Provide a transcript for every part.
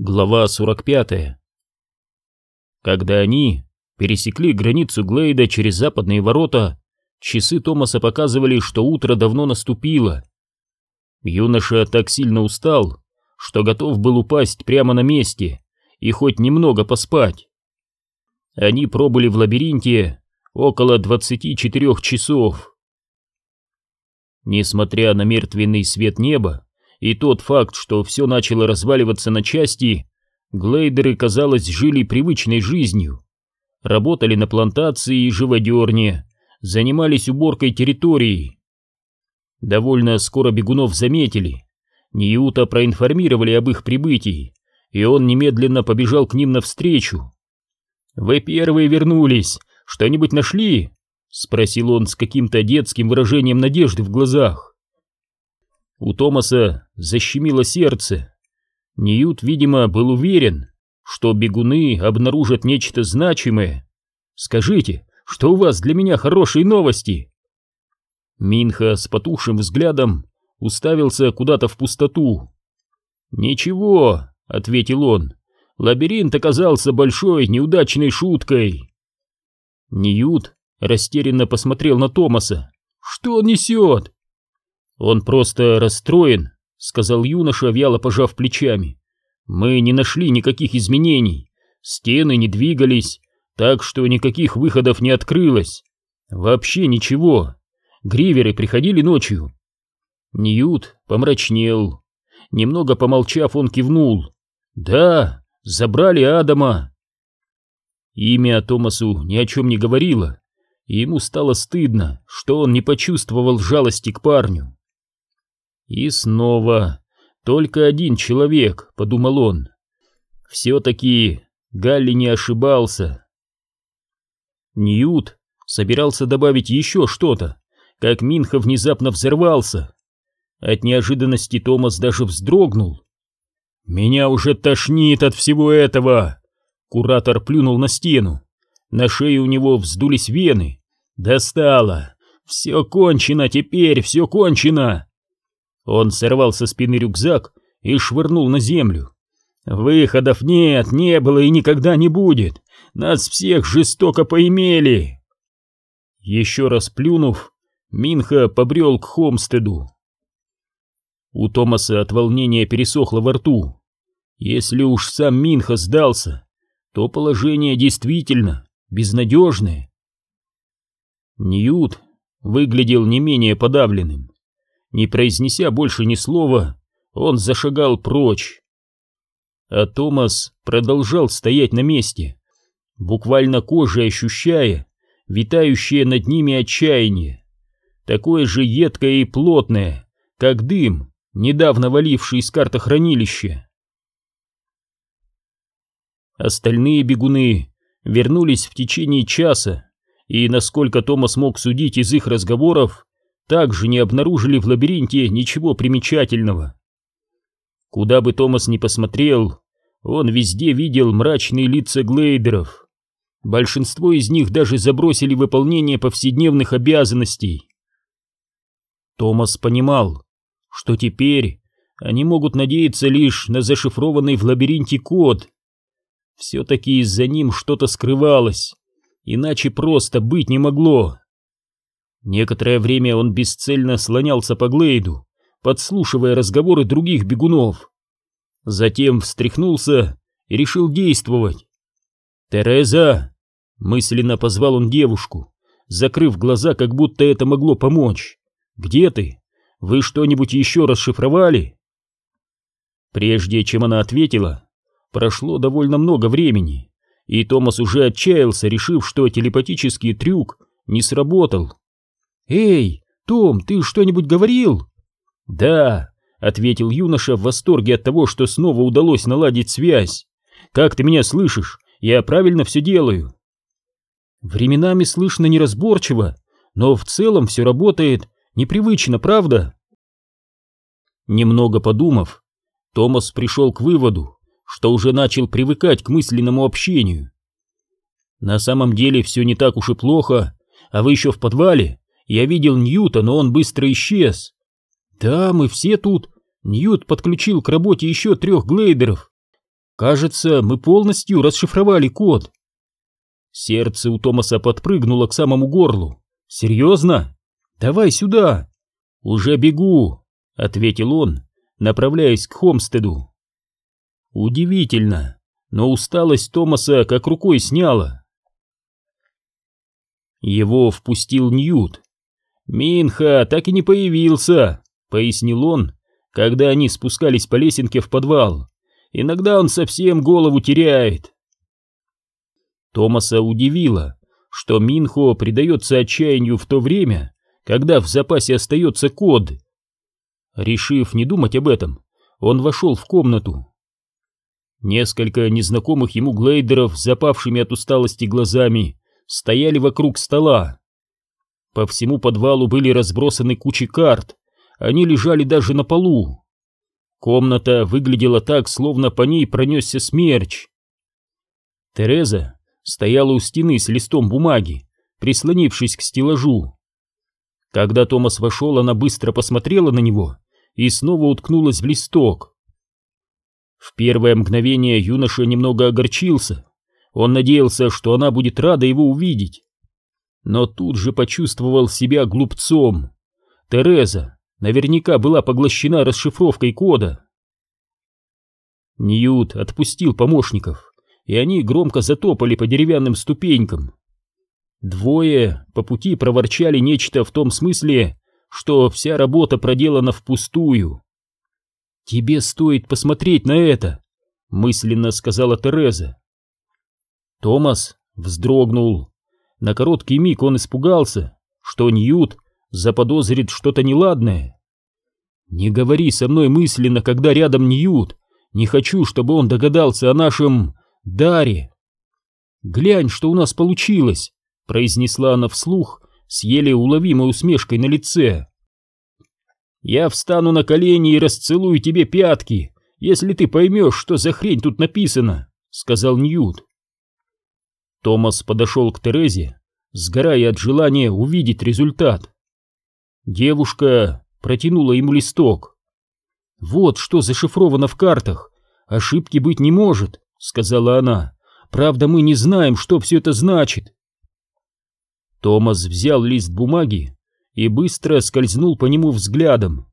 Глава 45 Когда они пересекли границу Глейда через западные ворота, часы Томаса показывали, что утро давно наступило. Юноша так сильно устал, что готов был упасть прямо на месте и хоть немного поспать. Они пробыли в лабиринте около 24 часов. Несмотря на мертвенный свет неба, и тот факт, что все начало разваливаться на части, глейдеры, казалось, жили привычной жизнью. Работали на плантации и живодерне, занимались уборкой территории. Довольно скоро бегунов заметили. Ньюта проинформировали об их прибытии, и он немедленно побежал к ним навстречу. «Вы первые вернулись. Что-нибудь нашли?» — спросил он с каким-то детским выражением надежды в глазах. У Томаса защемило сердце. Ньют, видимо, был уверен, что бегуны обнаружат нечто значимое. «Скажите, что у вас для меня хорошие новости?» Минха с потухшим взглядом уставился куда-то в пустоту. «Ничего», — ответил он, — «лабиринт оказался большой неудачной шуткой». Ньют растерянно посмотрел на Томаса. «Что он несет?» «Он просто расстроен», — сказал юноша, вяло пожав плечами. «Мы не нашли никаких изменений, стены не двигались, так что никаких выходов не открылось. Вообще ничего. Гриверы приходили ночью». Ньют помрачнел. Немного помолчав, он кивнул. «Да, забрали Адама». Имя Томасу ни о чем не говорило, и ему стало стыдно, что он не почувствовал жалости к парню. И снова только один человек, подумал он. Все-таки Галли не ошибался. Ньют собирался добавить еще что-то, как Минха внезапно взорвался. От неожиданности Томас даже вздрогнул. «Меня уже тошнит от всего этого!» Куратор плюнул на стену. На шее у него вздулись вены. «Достало! Все кончено теперь, все кончено!» Он сорвал со спины рюкзак и швырнул на землю. «Выходов нет, не было и никогда не будет! Нас всех жестоко поимели!» Еще раз плюнув, Минха побрел к Хомстеду. У Томаса от волнения пересохло во рту. Если уж сам Минха сдался, то положение действительно безнадежное. Ньют выглядел не менее подавленным. Не произнеся больше ни слова, он зашагал прочь. А Томас продолжал стоять на месте, буквально кожей ощущая витающее над ними отчаяние, такое же едкое и плотное, как дым, недавно валивший из картохранилища. Остальные бегуны вернулись в течение часа, и, насколько Томас мог судить из их разговоров, также не обнаружили в лабиринте ничего примечательного. Куда бы Томас ни посмотрел, он везде видел мрачные лица глейдеров. Большинство из них даже забросили выполнение повседневных обязанностей. Томас понимал, что теперь они могут надеяться лишь на зашифрованный в лабиринте код. Все-таки из-за ним что-то скрывалось, иначе просто быть не могло. Некоторое время он бесцельно слонялся по Глейду, подслушивая разговоры других бегунов. Затем встряхнулся и решил действовать. «Тереза!» — мысленно позвал он девушку, закрыв глаза, как будто это могло помочь. «Где ты? Вы что-нибудь еще расшифровали?» Прежде чем она ответила, прошло довольно много времени, и Томас уже отчаялся, решив, что телепатический трюк не сработал. «Эй, Том, ты что-нибудь говорил?» «Да», — ответил юноша в восторге от того, что снова удалось наладить связь. «Как ты меня слышишь? Я правильно все делаю?» «Временами слышно неразборчиво, но в целом все работает непривычно, правда?» Немного подумав, Томас пришел к выводу, что уже начал привыкать к мысленному общению. «На самом деле все не так уж и плохо, а вы еще в подвале?» Я видел Ньюта, но он быстро исчез. Да, мы все тут. Ньют подключил к работе еще трех глейдеров. Кажется, мы полностью расшифровали код. Сердце у Томаса подпрыгнуло к самому горлу. Серьезно? Давай сюда. Уже бегу, ответил он, направляясь к Хомстеду. Удивительно, но усталость Томаса как рукой сняла. Его впустил Ньют. «Минха так и не появился», — пояснил он, когда они спускались по лесенке в подвал. «Иногда он совсем голову теряет». Томаса удивило, что Минхо предается отчаянию в то время, когда в запасе остается код. Решив не думать об этом, он вошел в комнату. Несколько незнакомых ему глейдеров запавшими от усталости глазами стояли вокруг стола. По всему подвалу были разбросаны кучи карт, они лежали даже на полу. Комната выглядела так, словно по ней пронесся смерч. Тереза стояла у стены с листом бумаги, прислонившись к стеллажу. Когда Томас вошел, она быстро посмотрела на него и снова уткнулась в листок. В первое мгновение юноша немного огорчился. Он надеялся, что она будет рада его увидеть. Но тут же почувствовал себя глупцом. Тереза наверняка была поглощена расшифровкой кода. Ньют отпустил помощников, и они громко затопали по деревянным ступенькам. Двое по пути проворчали нечто в том смысле, что вся работа проделана впустую. «Тебе стоит посмотреть на это», — мысленно сказала Тереза. Томас вздрогнул. На короткий миг он испугался, что Ньют заподозрит что-то неладное. «Не говори со мной мысленно, когда рядом Ньют. Не хочу, чтобы он догадался о нашем даре». «Глянь, что у нас получилось», — произнесла она вслух с еле уловимой усмешкой на лице. Я встану на колени и расцелую тебе пятки, если ты поймешь, что за хрень тут написано», — сказал Ньют. Томас подошел к Терезе, сгорая от желания увидеть результат. Девушка протянула ему листок. «Вот что зашифровано в картах. Ошибки быть не может», — сказала она. «Правда, мы не знаем, что все это значит». Томас взял лист бумаги и быстро скользнул по нему взглядом.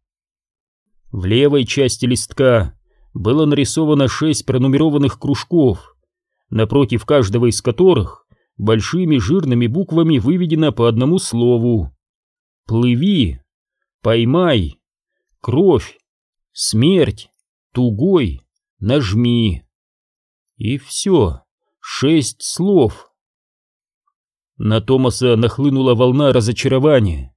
В левой части листка было нарисовано шесть пронумерованных кружков, напротив каждого из которых большими жирными буквами выведено по одному слову. «Плыви», «Поймай», «Кровь», «Смерть», «Тугой», «Нажми». И все, шесть слов. На Томаса нахлынула волна разочарования.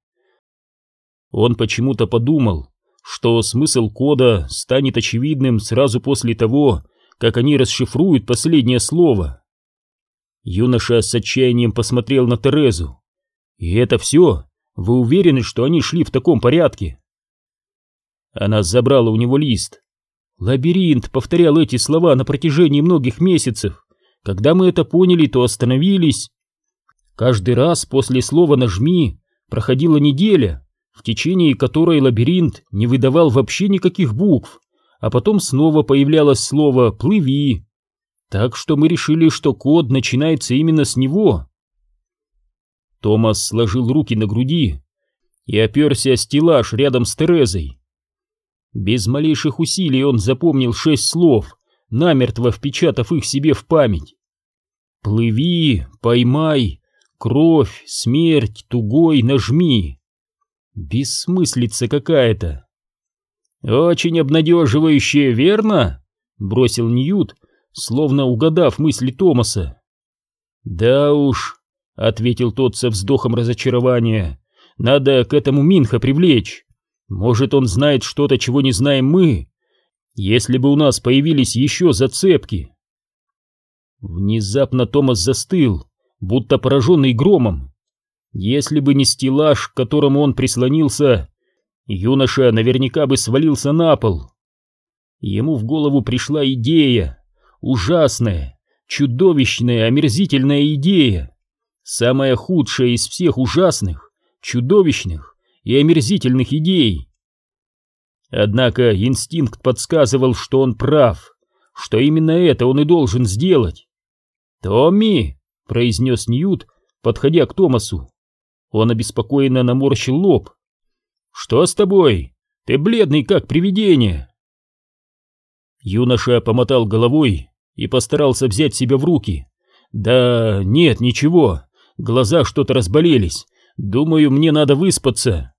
Он почему-то подумал, что смысл кода станет очевидным сразу после того, как они расшифруют последнее слово. Юноша с отчаянием посмотрел на Терезу. «И это все? Вы уверены, что они шли в таком порядке?» Она забрала у него лист. Лабиринт повторял эти слова на протяжении многих месяцев. Когда мы это поняли, то остановились. Каждый раз после слова «нажми» проходила неделя, в течение которой лабиринт не выдавал вообще никаких букв, а потом снова появлялось слово «плыви». Так что мы решили, что код начинается именно с него. Томас сложил руки на груди и оперся о стеллаж рядом с Терезой. Без малейших усилий он запомнил шесть слов, намертво впечатав их себе в память. «Плыви, поймай, кровь, смерть, тугой, нажми». Бессмыслица какая-то. Очень обнадеживающее, верно? Бросил Ньют, словно угадав мысли Томаса. Да уж, ответил тот со вздохом разочарования. Надо к этому Минха привлечь. Может, он знает что-то, чего не знаем мы. Если бы у нас появились еще зацепки. Внезапно Томас застыл, будто пораженный громом. Если бы не стеллаж, к которому он прислонился, юноша наверняка бы свалился на пол. Ему в голову пришла идея, ужасная, чудовищная, омерзительная идея, самая худшая из всех ужасных, чудовищных и омерзительных идей. Однако инстинкт подсказывал, что он прав, что именно это он и должен сделать. «Томми!» — произнес Ньют, подходя к Томасу. Он обеспокоенно наморщил лоб. «Что с тобой? Ты бледный, как привидение!» Юноша помотал головой и постарался взять себя в руки. «Да нет, ничего, глаза что-то разболелись. Думаю, мне надо выспаться».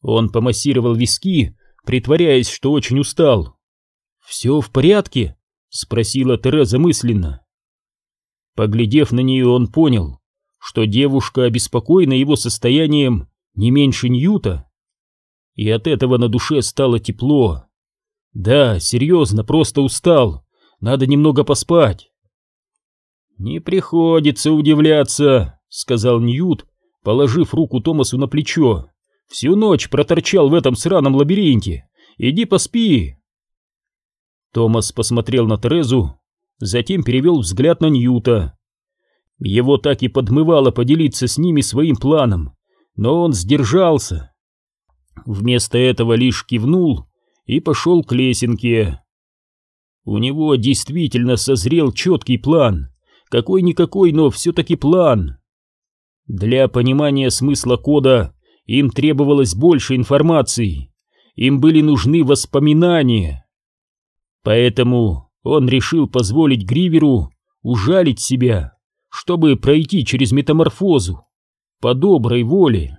Он помассировал виски, притворяясь, что очень устал. «Все в порядке?» — спросила Тереза мысленно. Поглядев на нее, он понял, что девушка обеспокоена его состоянием не меньше Ньюта. И от этого на душе стало тепло. Да, серьезно, просто устал. Надо немного поспать. Не приходится удивляться, сказал Ньют, положив руку Томасу на плечо. Всю ночь проторчал в этом сраном лабиринте. Иди поспи. Томас посмотрел на Терезу, затем перевел взгляд на Ньюта. Его так и подмывало поделиться с ними своим планом, но он сдержался. Вместо этого лишь кивнул и пошел к лесенке. У него действительно созрел четкий план, какой-никакой, но все-таки план. Для понимания смысла кода им требовалось больше информации, им были нужны воспоминания. Поэтому он решил позволить Гриверу ужалить себя чтобы пройти через метаморфозу по доброй воле.